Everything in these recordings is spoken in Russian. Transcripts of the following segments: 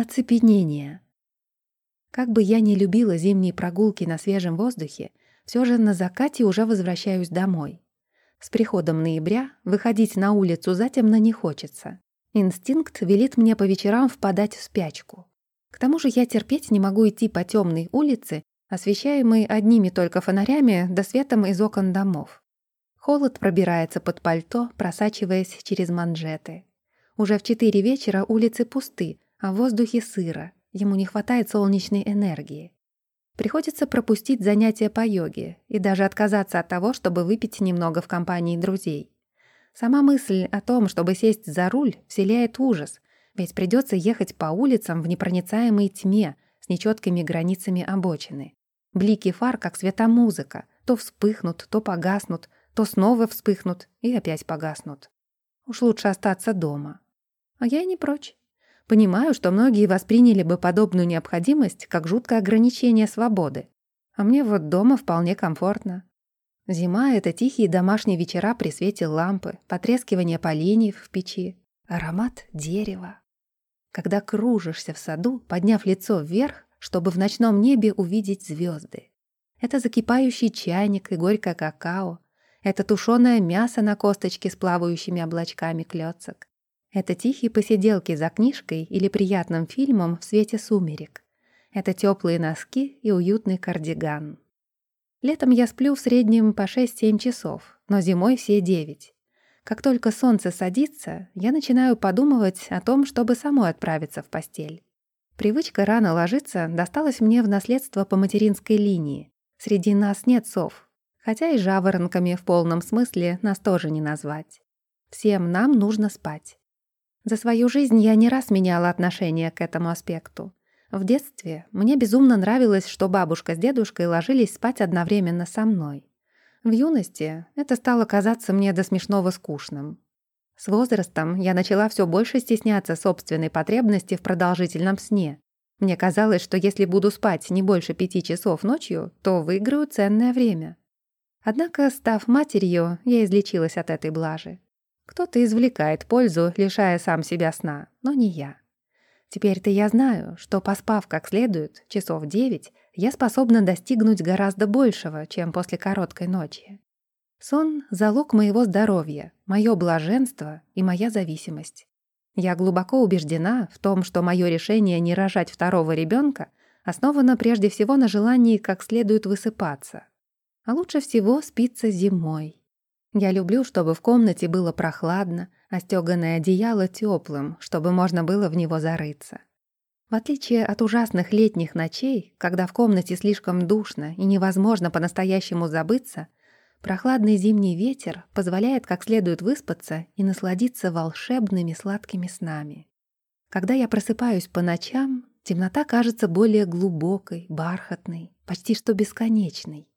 Оцепенение. Как бы я ни любила зимние прогулки на свежем воздухе, все же на закате уже возвращаюсь домой. С приходом ноября выходить на улицу затемно не хочется. Инстинкт велит мне по вечерам впадать в спячку. К тому же я терпеть не могу идти по темной улице, освещаемой одними только фонарями да светом из окон домов. Холод пробирается под пальто, просачиваясь через манжеты. Уже в четыре вечера улицы пусты, а в воздухе сыро, ему не хватает солнечной энергии. Приходится пропустить занятия по йоге и даже отказаться от того, чтобы выпить немного в компании друзей. Сама мысль о том, чтобы сесть за руль, вселяет ужас, ведь придется ехать по улицам в непроницаемой тьме с нечеткими границами обочины. Блики фар, как светомузыка, то вспыхнут, то погаснут, то снова вспыхнут и опять погаснут. Уж лучше остаться дома. А я не прочь. Понимаю, что многие восприняли бы подобную необходимость как жуткое ограничение свободы. А мне вот дома вполне комфортно. Зима — это тихие домашние вечера при свете лампы, потрескивание поленьев в печи, аромат дерева. Когда кружишься в саду, подняв лицо вверх, чтобы в ночном небе увидеть звезды. Это закипающий чайник и горькое какао. Это тушеное мясо на косточке с плавающими облачками клёцок. Это тихие посиделки за книжкой или приятным фильмом в свете сумерек. Это теплые носки и уютный кардиган. Летом я сплю в среднем по 6-7 часов, но зимой все 9. Как только солнце садится, я начинаю подумывать о том, чтобы самой отправиться в постель. Привычка рано ложиться досталась мне в наследство по материнской линии. Среди нас нет сов, хотя и жаворонками в полном смысле нас тоже не назвать. Всем нам нужно спать. За свою жизнь я не раз меняла отношение к этому аспекту. В детстве мне безумно нравилось, что бабушка с дедушкой ложились спать одновременно со мной. В юности это стало казаться мне до смешного скучным. С возрастом я начала все больше стесняться собственной потребности в продолжительном сне. Мне казалось, что если буду спать не больше пяти часов ночью, то выиграю ценное время. Однако, став матерью, я излечилась от этой блажи. Кто-то извлекает пользу, лишая сам себя сна, но не я. Теперь-то я знаю, что, поспав как следует, часов девять, я способна достигнуть гораздо большего, чем после короткой ночи. Сон — залог моего здоровья, мое блаженство и моя зависимость. Я глубоко убеждена в том, что мое решение не рожать второго ребенка основано прежде всего на желании как следует высыпаться. А лучше всего спиться зимой. Я люблю, чтобы в комнате было прохладно, а стёганое одеяло тёплым, чтобы можно было в него зарыться. В отличие от ужасных летних ночей, когда в комнате слишком душно и невозможно по-настоящему забыться, прохладный зимний ветер позволяет как следует выспаться и насладиться волшебными сладкими снами. Когда я просыпаюсь по ночам, темнота кажется более глубокой, бархатной, почти что бесконечной.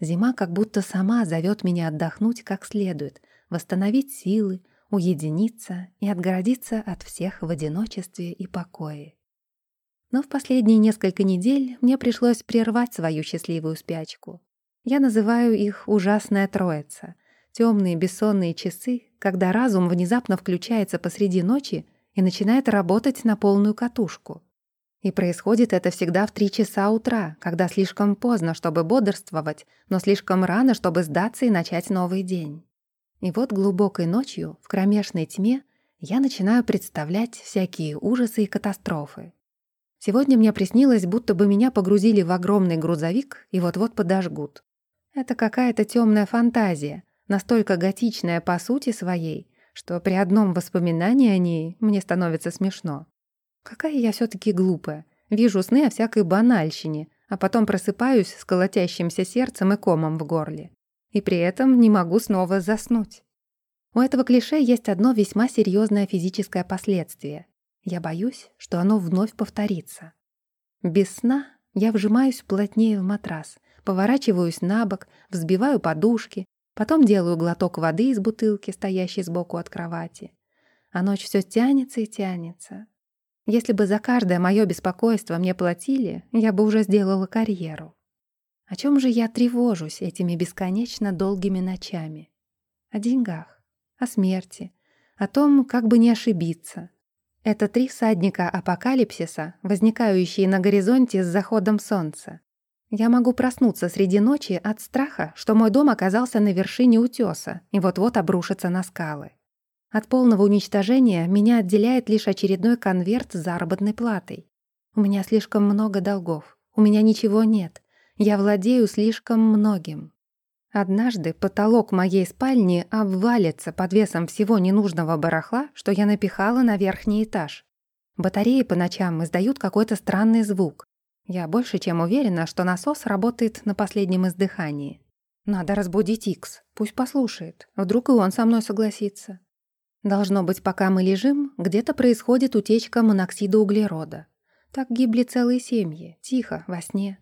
Зима как будто сама зовет меня отдохнуть как следует, восстановить силы, уединиться и отгородиться от всех в одиночестве и покое. Но в последние несколько недель мне пришлось прервать свою счастливую спячку. Я называю их «ужасная троица», темные бессонные часы, когда разум внезапно включается посреди ночи и начинает работать на полную катушку. И происходит это всегда в три часа утра, когда слишком поздно, чтобы бодрствовать, но слишком рано, чтобы сдаться и начать новый день. И вот глубокой ночью, в кромешной тьме, я начинаю представлять всякие ужасы и катастрофы. Сегодня мне приснилось, будто бы меня погрузили в огромный грузовик и вот-вот подожгут. Это какая-то темная фантазия, настолько готичная по сути своей, что при одном воспоминании о ней мне становится смешно. Какая я все таки глупая. Вижу сны о всякой банальщине, а потом просыпаюсь с колотящимся сердцем и комом в горле. И при этом не могу снова заснуть. У этого клише есть одно весьма серьезное физическое последствие. Я боюсь, что оно вновь повторится. Без сна я вжимаюсь плотнее в матрас, поворачиваюсь на бок, взбиваю подушки, потом делаю глоток воды из бутылки, стоящей сбоку от кровати. А ночь все тянется и тянется. Если бы за каждое мое беспокойство мне платили, я бы уже сделала карьеру. О чем же я тревожусь этими бесконечно долгими ночами? О деньгах, о смерти, о том, как бы не ошибиться. Это три всадника апокалипсиса, возникающие на горизонте с заходом солнца. Я могу проснуться среди ночи от страха, что мой дом оказался на вершине утёса и вот-вот обрушится на скалы. От полного уничтожения меня отделяет лишь очередной конверт с заработной платой. У меня слишком много долгов, у меня ничего нет, я владею слишком многим. Однажды потолок моей спальни обвалится под весом всего ненужного барахла, что я напихала на верхний этаж. Батареи по ночам издают какой-то странный звук. Я больше чем уверена, что насос работает на последнем издыхании. Надо разбудить Икс, пусть послушает, вдруг и он со мной согласится. Должно быть, пока мы лежим, где-то происходит утечка моноксида углерода. Так гибли целые семьи, тихо, во сне.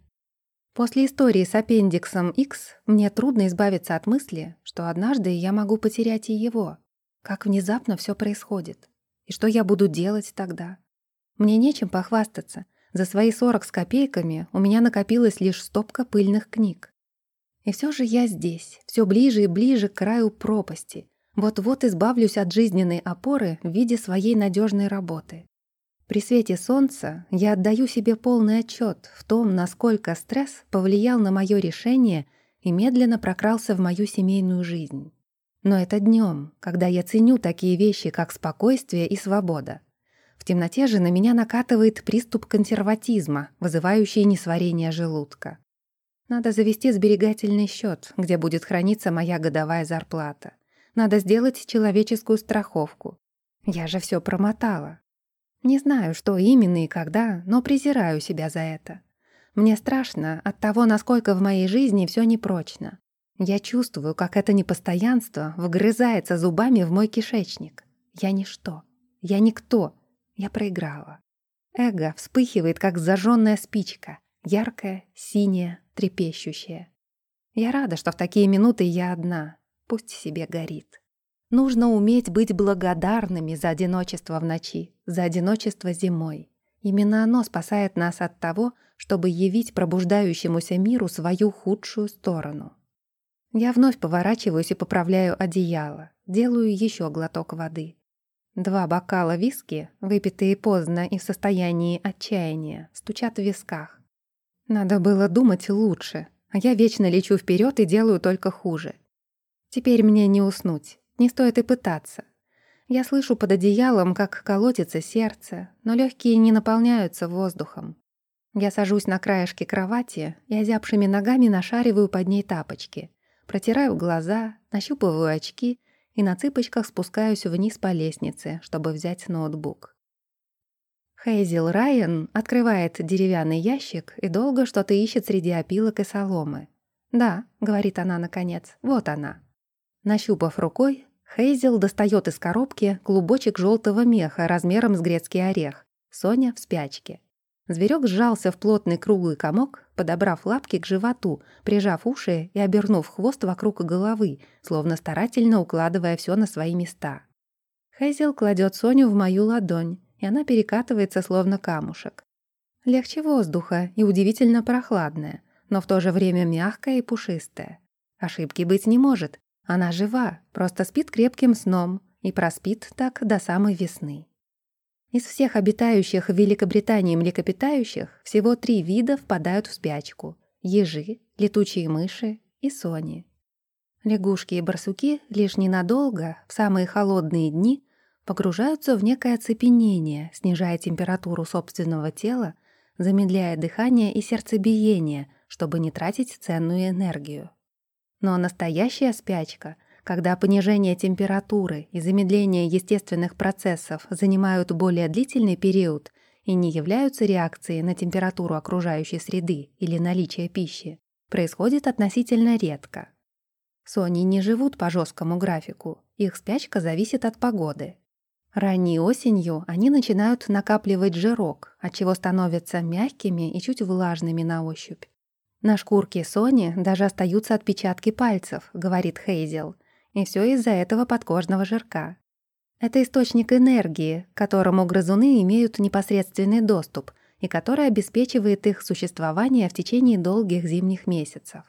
После истории с аппендиксом X мне трудно избавиться от мысли, что однажды я могу потерять и его. Как внезапно все происходит. И что я буду делать тогда? Мне нечем похвастаться. За свои 40 с копейками у меня накопилась лишь стопка пыльных книг. И все же я здесь, все ближе и ближе к краю пропасти, вот-вот избавлюсь от жизненной опоры в виде своей надежной работы. При свете солнца я отдаю себе полный отчет в том, насколько стресс повлиял на мое решение и медленно прокрался в мою семейную жизнь. Но это днем, когда я ценю такие вещи, как спокойствие и свобода. В темноте же на меня накатывает приступ консерватизма, вызывающий несварение желудка. Надо завести сберегательный счет, где будет храниться моя годовая зарплата. Надо сделать человеческую страховку. Я же все промотала. Не знаю, что именно и когда, но презираю себя за это. Мне страшно от того, насколько в моей жизни все непрочно. Я чувствую, как это непостоянство вгрызается зубами в мой кишечник. Я ничто. Я никто. Я проиграла. Эго вспыхивает, как зажженная спичка. Яркая, синяя, трепещущая. Я рада, что в такие минуты я одна пусть себе горит. Нужно уметь быть благодарными за одиночество в ночи, за одиночество зимой. Именно оно спасает нас от того, чтобы явить пробуждающемуся миру свою худшую сторону. Я вновь поворачиваюсь и поправляю одеяло, делаю еще глоток воды. Два бокала виски, выпитые поздно и в состоянии отчаяния, стучат в висках. Надо было думать лучше, а я вечно лечу вперед и делаю только хуже. Теперь мне не уснуть, не стоит и пытаться. Я слышу под одеялом, как колотится сердце, но легкие не наполняются воздухом. Я сажусь на краешке кровати и озябшими ногами нашариваю под ней тапочки. Протираю глаза, нащупываю очки и на цыпочках спускаюсь вниз по лестнице, чтобы взять ноутбук. Хейзел Райан открывает деревянный ящик и долго что-то ищет среди опилок и соломы. «Да», — говорит она наконец, — «вот она». Нащупав рукой, Хейзел достает из коробки клубочек желтого меха размером с грецкий орех. Соня в спячке. Зверек сжался в плотный круглый комок, подобрав лапки к животу, прижав уши и обернув хвост вокруг головы, словно старательно укладывая все на свои места. Хейзел кладет Соню в мою ладонь, и она перекатывается, словно камушек. Легче воздуха и удивительно прохладная, но в то же время мягкая и пушистая. Ошибки быть не может, она жива, просто спит крепким сном и проспит так до самой весны. Из всех обитающих в Великобритании млекопитающих всего три вида впадают в спячку — ежи, летучие мыши и сони. Лягушки и барсуки лишь ненадолго, в самые холодные дни, погружаются в некое оцепенение, снижая температуру собственного тела, замедляя дыхание и сердцебиение, чтобы не тратить ценную энергию. Но настоящая спячка, когда понижение температуры и замедление естественных процессов занимают более длительный период и не являются реакцией на температуру окружающей среды или наличие пищи, происходит относительно редко. Сони не живут по жесткому графику, их спячка зависит от погоды. Ранней осенью они начинают накапливать жирок, отчего становятся мягкими и чуть влажными на ощупь. «На шкурке Сони даже остаются отпечатки пальцев», — говорит Хейзел. «И все из-за этого подкожного жирка. Это источник энергии, к которому грызуны имеют непосредственный доступ и который обеспечивает их существование в течение долгих зимних месяцев.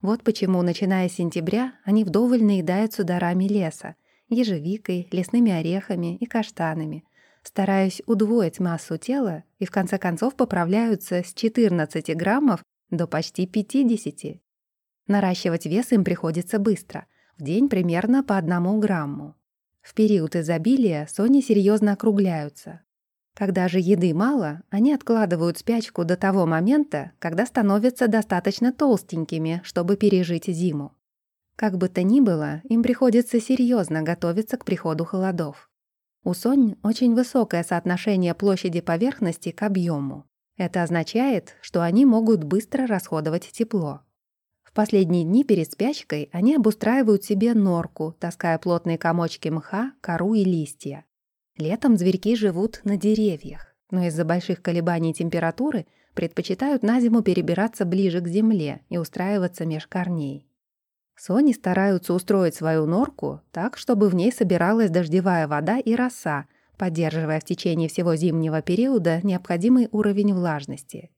Вот почему, начиная с сентября, они вдоволь наедаются дарами леса, ежевикой, лесными орехами и каштанами, стараясь удвоить массу тела и в конце концов поправляются с 14 граммов до почти 50. Наращивать вес им приходится быстро, в день примерно по одному грамму. В период изобилия сони серьезно округляются. Когда же еды мало, они откладывают спячку до того момента, когда становятся достаточно толстенькими, чтобы пережить зиму. Как бы то ни было, им приходится серьезно готовиться к приходу холодов. У сонь очень высокое соотношение площади поверхности к объему. Это означает, что они могут быстро расходовать тепло. В последние дни перед спячкой они обустраивают себе норку, таская плотные комочки мха, кору и листья. Летом зверьки живут на деревьях, но из-за больших колебаний температуры предпочитают на зиму перебираться ближе к земле и устраиваться меж корней. Сони стараются устроить свою норку так, чтобы в ней собиралась дождевая вода и роса, поддерживая в течение всего зимнего периода необходимый уровень влажности.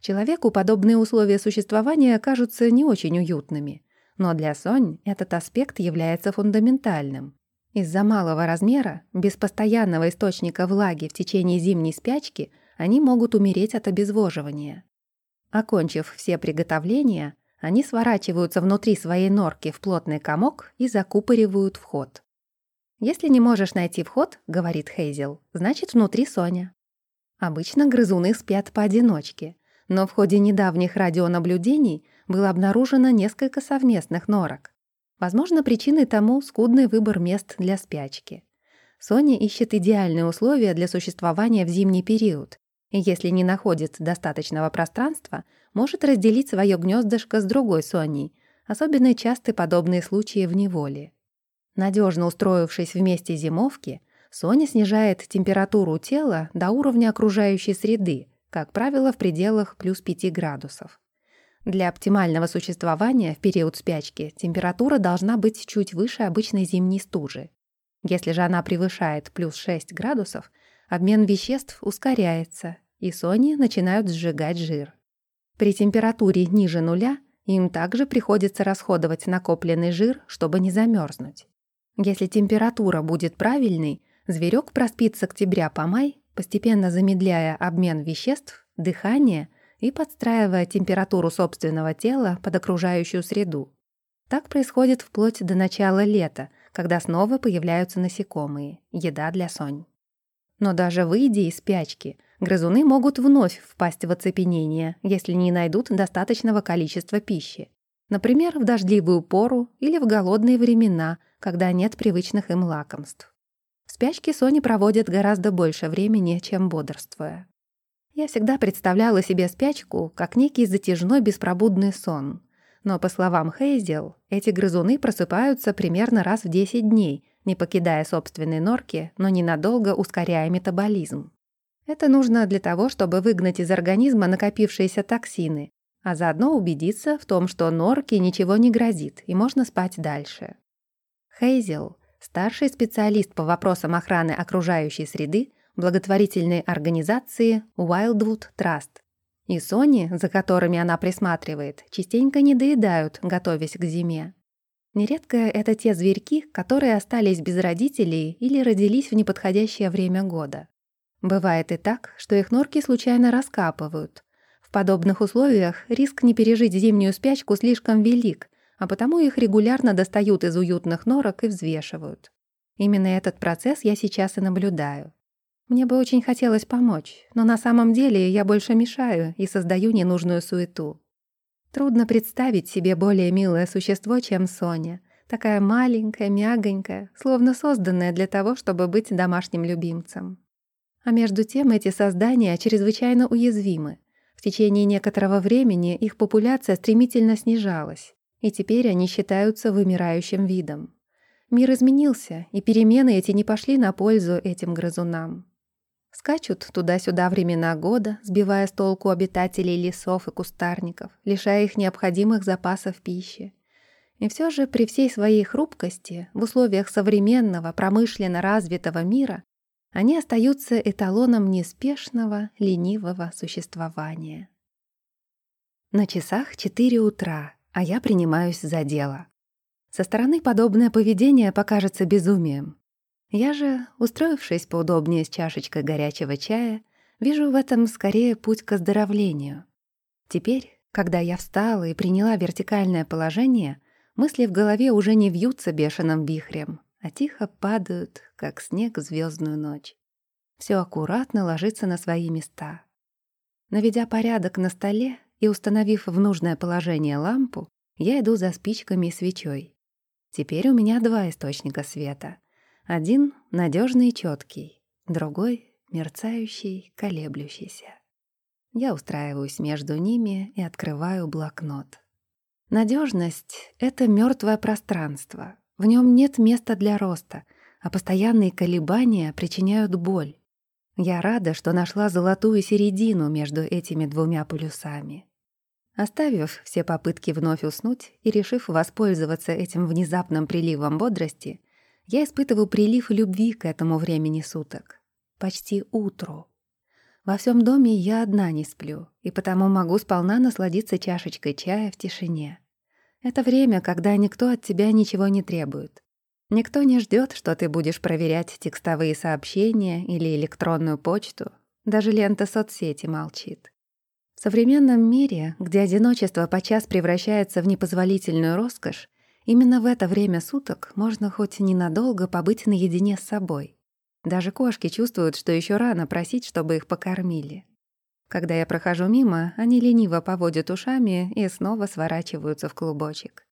Человеку подобные условия существования кажутся не очень уютными, но для Сонь этот аспект является фундаментальным. Из-за малого размера, без постоянного источника влаги в течение зимней спячки, они могут умереть от обезвоживания. Окончив все приготовления, они сворачиваются внутри своей норки в плотный комок и закупоривают вход. «Если не можешь найти вход, — говорит Хейзел, — значит, внутри Соня». Обычно грызуны спят поодиночке, но в ходе недавних радионаблюдений было обнаружено несколько совместных норок. Возможно, причиной тому скудный выбор мест для спячки. Соня ищет идеальные условия для существования в зимний период, и если не находит достаточного пространства, может разделить свое гнездышко с другой Соней. Особенно часты подобные случаи в неволе. Надежно устроившись вместе зимовки, Соня снижает температуру тела до уровня окружающей среды, как правило, в пределах плюс 5 градусов. Для оптимального существования в период спячки температура должна быть чуть выше обычной зимней стужи. Если же она превышает плюс 6 градусов, обмен веществ ускоряется, и Сони начинают сжигать жир. При температуре ниже нуля им также приходится расходовать накопленный жир, чтобы не замерзнуть. Если температура будет правильной, зверек проспит с октября по май, постепенно замедляя обмен веществ, дыхание и подстраивая температуру собственного тела под окружающую среду. Так происходит вплоть до начала лета, когда снова появляются насекомые, еда для сонь. Но даже выйдя из спячки, грызуны могут вновь впасть в оцепенение, если не найдут достаточного количества пищи. Например, в дождливую пору или в голодные времена, когда нет привычных им лакомств. В спячке Сони проводят гораздо больше времени, чем бодрствуя. Я всегда представляла себе спячку как некий затяжной беспробудный сон. Но, по словам Хейзел, эти грызуны просыпаются примерно раз в 10 дней, не покидая собственной норки, но ненадолго ускоряя метаболизм. Это нужно для того, чтобы выгнать из организма накопившиеся токсины, а заодно убедиться в том, что норке ничего не грозит и можно спать дальше. Хейзел, старший специалист по вопросам охраны окружающей среды благотворительной организации Wildwood Trust. И Сони, за которыми она присматривает, частенько не доедают, готовясь к зиме. Нередко это те зверьки, которые остались без родителей или родились в неподходящее время года. Бывает и так, что их норки случайно раскапывают. Подобных условиях риск не пережить зимнюю спячку слишком велик, а потому их регулярно достают из уютных норок и взвешивают. Именно этот процесс я сейчас и наблюдаю. Мне бы очень хотелось помочь, но на самом деле я больше мешаю и создаю ненужную суету. Трудно представить себе более милое существо, чем Соня. Такая маленькая, мягонькая, словно созданная для того, чтобы быть домашним любимцем. А между тем эти создания чрезвычайно уязвимы. В течение некоторого времени их популяция стремительно снижалась, и теперь они считаются вымирающим видом. Мир изменился, и перемены эти не пошли на пользу этим грызунам. Скачут туда-сюда времена года, сбивая с толку обитателей лесов и кустарников, лишая их необходимых запасов пищи. И все же при всей своей хрупкости, в условиях современного, промышленно развитого мира, они остаются эталоном неспешного, ленивого существования. На часах 4 утра, а я принимаюсь за дело. Со стороны подобное поведение покажется безумием. Я же, устроившись поудобнее с чашечкой горячего чая, вижу в этом скорее путь к оздоровлению. Теперь, когда я встала и приняла вертикальное положение, мысли в голове уже не вьются бешеным вихрем, а тихо падают, как снег в звездную ночь. Все аккуратно ложится на свои места. Наведя порядок на столе и установив в нужное положение лампу, я иду за спичками и свечой. Теперь у меня два источника света. Один — надежный и чёткий, другой — мерцающий, колеблющийся. Я устраиваюсь между ними и открываю блокнот. Надежность — это мертвое пространство. В нем нет места для роста, а постоянные колебания причиняют боль. Я рада, что нашла золотую середину между этими двумя полюсами. Оставив все попытки вновь уснуть и решив воспользоваться этим внезапным приливом бодрости, я испытываю прилив любви к этому времени суток. Почти утру. Во всем доме я одна не сплю, и потому могу сполна насладиться чашечкой чая в тишине. Это время, когда никто от тебя ничего не требует. Никто не ждет, что ты будешь проверять текстовые сообщения или электронную почту. Даже лента соцсети молчит. В современном мире, где одиночество подчас превращается в непозволительную роскошь, именно в это время суток можно хоть ненадолго побыть наедине с собой. Даже кошки чувствуют, что еще рано просить, чтобы их покормили. Когда я прохожу мимо, они лениво поводят ушами и снова сворачиваются в клубочек.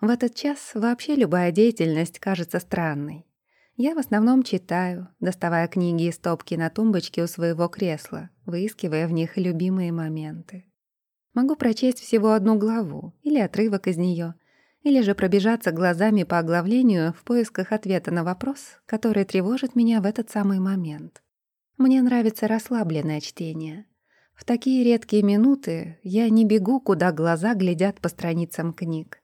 В этот час вообще любая деятельность кажется странной. Я в основном читаю, доставая книги из стопки на тумбочке у своего кресла, выискивая в них любимые моменты. Могу прочесть всего одну главу или отрывок из нее, или же пробежаться глазами по оглавлению в поисках ответа на вопрос, который тревожит меня в этот самый момент. Мне нравится расслабленное чтение. В такие редкие минуты я не бегу, куда глаза глядят по страницам книг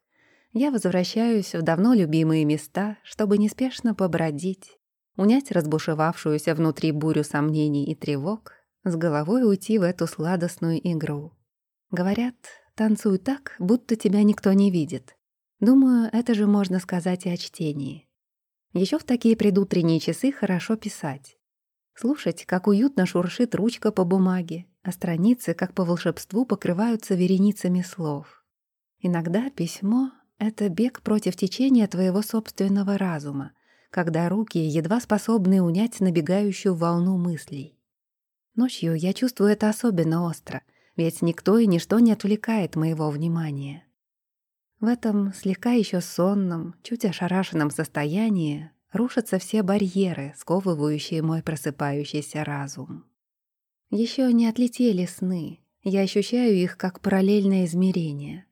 я возвращаюсь в давно любимые места, чтобы неспешно побродить, унять разбушевавшуюся внутри бурю сомнений и тревог, с головой уйти в эту сладостную игру. Говорят, танцуй так, будто тебя никто не видит. Думаю, это же можно сказать и о чтении. Еще в такие предутренние часы хорошо писать. Слушать, как уютно шуршит ручка по бумаге, а страницы, как по волшебству, покрываются вереницами слов. Иногда письмо это бег против течения твоего собственного разума, когда руки едва способны унять набегающую волну мыслей. Ночью я чувствую это особенно остро, ведь никто и ничто не отвлекает моего внимания. В этом слегка еще сонном, чуть ошарашенном состоянии рушатся все барьеры, сковывающие мой просыпающийся разум. Еще не отлетели сны, я ощущаю их как параллельное измерение.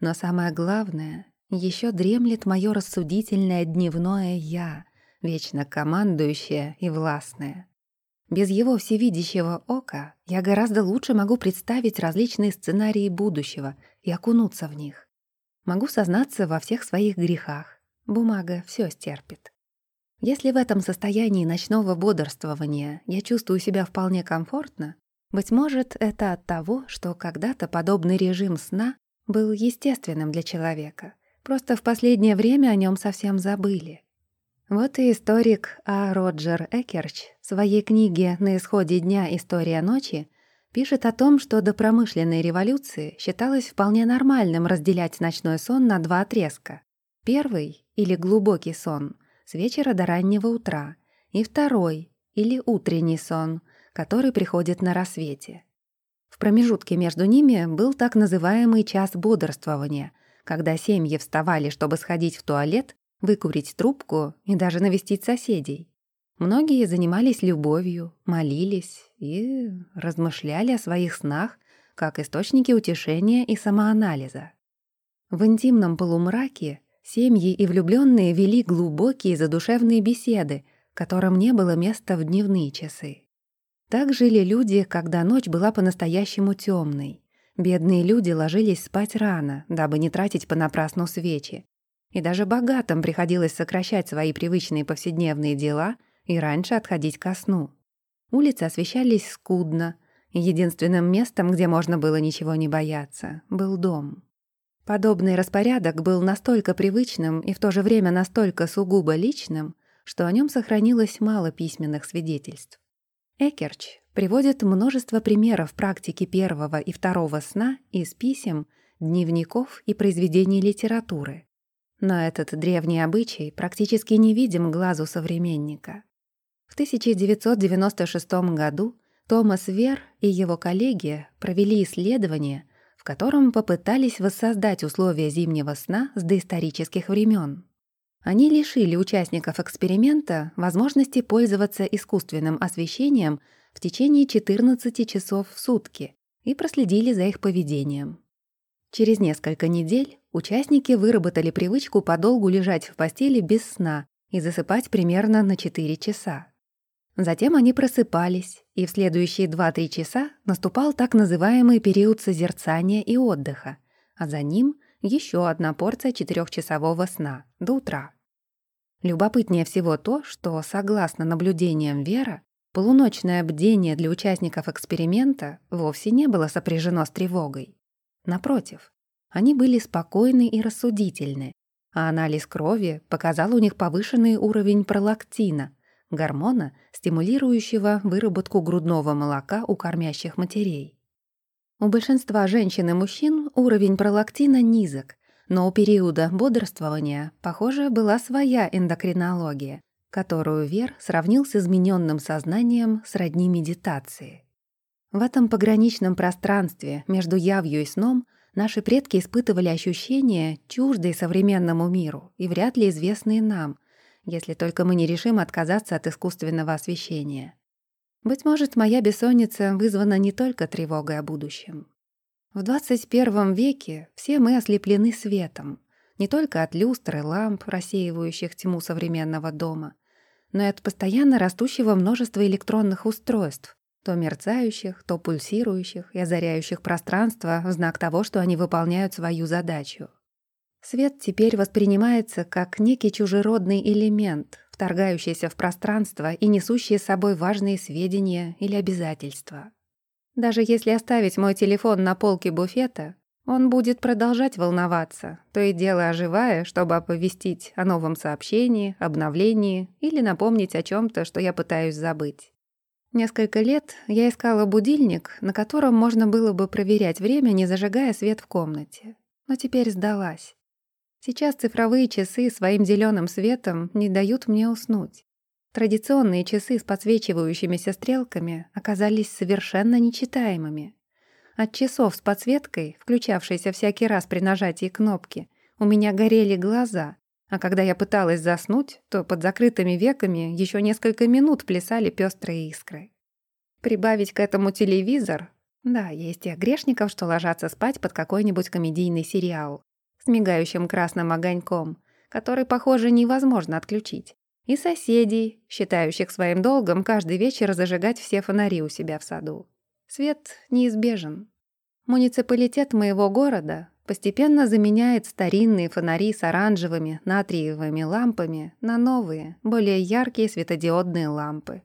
Но самое главное, еще дремлет мое рассудительное дневное «я», вечно командующее и властное. Без его всевидящего ока я гораздо лучше могу представить различные сценарии будущего и окунуться в них. Могу сознаться во всех своих грехах. Бумага все стерпит. Если в этом состоянии ночного бодрствования я чувствую себя вполне комфортно, быть может, это от того, что когда-то подобный режим сна был естественным для человека. Просто в последнее время о нем совсем забыли. Вот и историк А. Роджер Экерч в своей книге «На исходе дня. История ночи» пишет о том, что до промышленной революции считалось вполне нормальным разделять ночной сон на два отрезка. Первый, или глубокий сон, с вечера до раннего утра, и второй, или утренний сон, который приходит на рассвете. В промежутке между ними был так называемый час бодрствования, когда семьи вставали, чтобы сходить в туалет, выкурить трубку и даже навестить соседей. Многие занимались любовью, молились и размышляли о своих снах как источники утешения и самоанализа. В интимном полумраке семьи и влюбленные вели глубокие задушевные беседы, которым не было места в дневные часы. Так жили люди, когда ночь была по-настоящему темной. Бедные люди ложились спать рано, дабы не тратить понапрасну свечи. И даже богатым приходилось сокращать свои привычные повседневные дела и раньше отходить ко сну. Улицы освещались скудно, и единственным местом, где можно было ничего не бояться, был дом. Подобный распорядок был настолько привычным и в то же время настолько сугубо личным, что о нем сохранилось мало письменных свидетельств. Экерч приводит множество примеров практики первого и второго сна из писем, дневников и произведений литературы. Но этот древний обычай практически не видим глазу современника. В 1996 году Томас Вер и его коллеги провели исследование, в котором попытались воссоздать условия зимнего сна с доисторических времен. Они лишили участников эксперимента возможности пользоваться искусственным освещением в течение 14 часов в сутки и проследили за их поведением. Через несколько недель участники выработали привычку подолгу лежать в постели без сна и засыпать примерно на 4 часа. Затем они просыпались, и в следующие 2-3 часа наступал так называемый период созерцания и отдыха, а за ним еще одна порция четырехчасового сна до утра. Любопытнее всего то, что, согласно наблюдениям Вера, полуночное бдение для участников эксперимента вовсе не было сопряжено с тревогой. Напротив, они были спокойны и рассудительны, а анализ крови показал у них повышенный уровень пролактина, гормона, стимулирующего выработку грудного молока у кормящих матерей. У большинства женщин и мужчин уровень пролактина низок, но у периода бодрствования, похоже, была своя эндокринология, которую Вер сравнил с измененным сознанием сродни медитации. В этом пограничном пространстве между явью и сном наши предки испытывали ощущения, чуждые современному миру и вряд ли известные нам, если только мы не решим отказаться от искусственного освещения. Быть может, моя бессонница вызвана не только тревогой о будущем. В 21 веке все мы ослеплены светом, не только от люстр и ламп, рассеивающих тьму современного дома, но и от постоянно растущего множества электронных устройств, то мерцающих, то пульсирующих и озаряющих пространство в знак того, что они выполняют свою задачу. Свет теперь воспринимается как некий чужеродный элемент, вторгающийся в пространство и несущий с собой важные сведения или обязательства. Даже если оставить мой телефон на полке буфета, он будет продолжать волноваться, то и дело оживая, чтобы оповестить о новом сообщении, обновлении или напомнить о чем то что я пытаюсь забыть. Несколько лет я искала будильник, на котором можно было бы проверять время, не зажигая свет в комнате. Но теперь сдалась. Сейчас цифровые часы своим зеленым светом не дают мне уснуть. Традиционные часы с подсвечивающимися стрелками оказались совершенно нечитаемыми. От часов с подсветкой, включавшейся всякий раз при нажатии кнопки, у меня горели глаза, а когда я пыталась заснуть, то под закрытыми веками еще несколько минут плясали пестрые искры. Прибавить к этому телевизор? Да, есть и грешников, что ложатся спать под какой-нибудь комедийный сериал с мигающим красным огоньком, который, похоже, невозможно отключить, и соседей, считающих своим долгом каждый вечер зажигать все фонари у себя в саду. Свет неизбежен. Муниципалитет моего города постепенно заменяет старинные фонари с оранжевыми натриевыми лампами на новые, более яркие светодиодные лампы.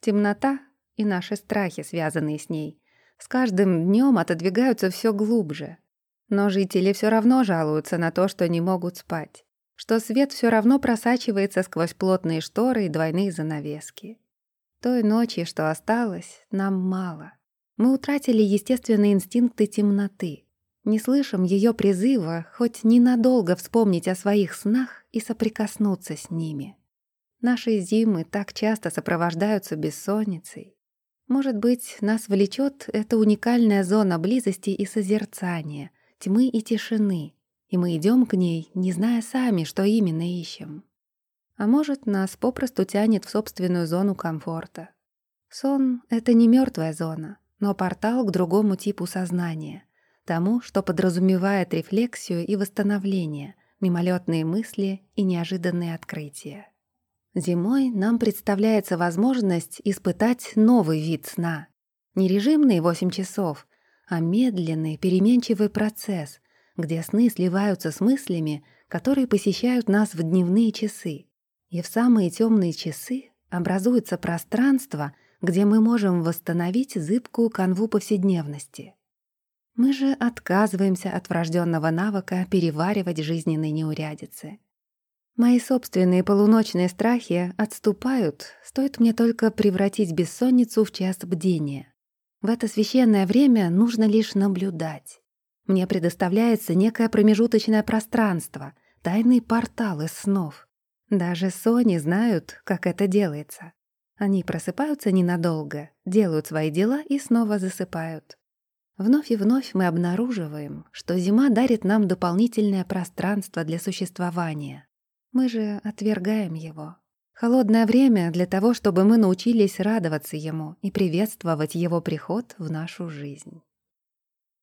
Темнота и наши страхи, связанные с ней, с каждым днем отодвигаются все глубже, но жители все равно жалуются на то, что не могут спать, что свет все равно просачивается сквозь плотные шторы и двойные занавески. Той ночи, что осталось, нам мало. Мы утратили естественные инстинкты темноты. Не слышим ее призыва хоть ненадолго вспомнить о своих снах и соприкоснуться с ними. Наши зимы так часто сопровождаются бессонницей. Может быть, нас влечет эта уникальная зона близости и созерцания, тьмы и тишины, и мы идем к ней, не зная сами, что именно ищем. А может, нас попросту тянет в собственную зону комфорта. Сон — это не мертвая зона, но портал к другому типу сознания, тому, что подразумевает рефлексию и восстановление, мимолетные мысли и неожиданные открытия. Зимой нам представляется возможность испытать новый вид сна. Не режимные 8 часов, а медленный, переменчивый процесс, где сны сливаются с мыслями, которые посещают нас в дневные часы. И в самые темные часы образуется пространство, где мы можем восстановить зыбкую канву повседневности. Мы же отказываемся от врожденного навыка переваривать жизненные неурядицы. Мои собственные полуночные страхи отступают, стоит мне только превратить бессонницу в час бдения. В это священное время нужно лишь наблюдать. Мне предоставляется некое промежуточное пространство, тайный портал из снов. Даже Сони знают, как это делается. Они просыпаются ненадолго, делают свои дела и снова засыпают. Вновь и вновь мы обнаруживаем, что зима дарит нам дополнительное пространство для существования. Мы же отвергаем его. Холодное время для того, чтобы мы научились радоваться ему и приветствовать его приход в нашу жизнь.